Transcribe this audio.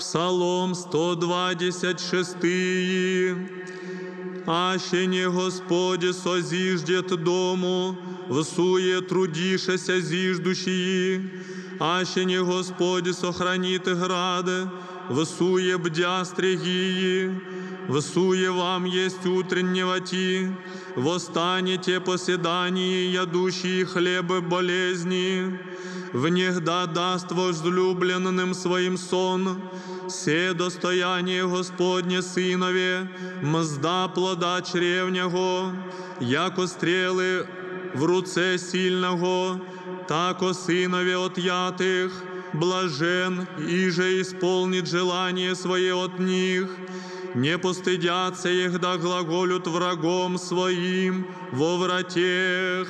Псалом 126. Аще не Господи созиждет дому, всує трудішеся зиждущие, аще не Господи сохранит граде, всує бдя стригии, всуе вам есть утреннего ти, восстанете поседании, ядущие хлебы болезни, внегда даст возлюбленным своим сон, все достояние Господне Сынове, мзда плода чревнього, яко стріли в руце сильного, тако сынове отъятых, блажен, иже исполнит желание свое от них, не постыдятся их, да глаголют врагом своим во вратех.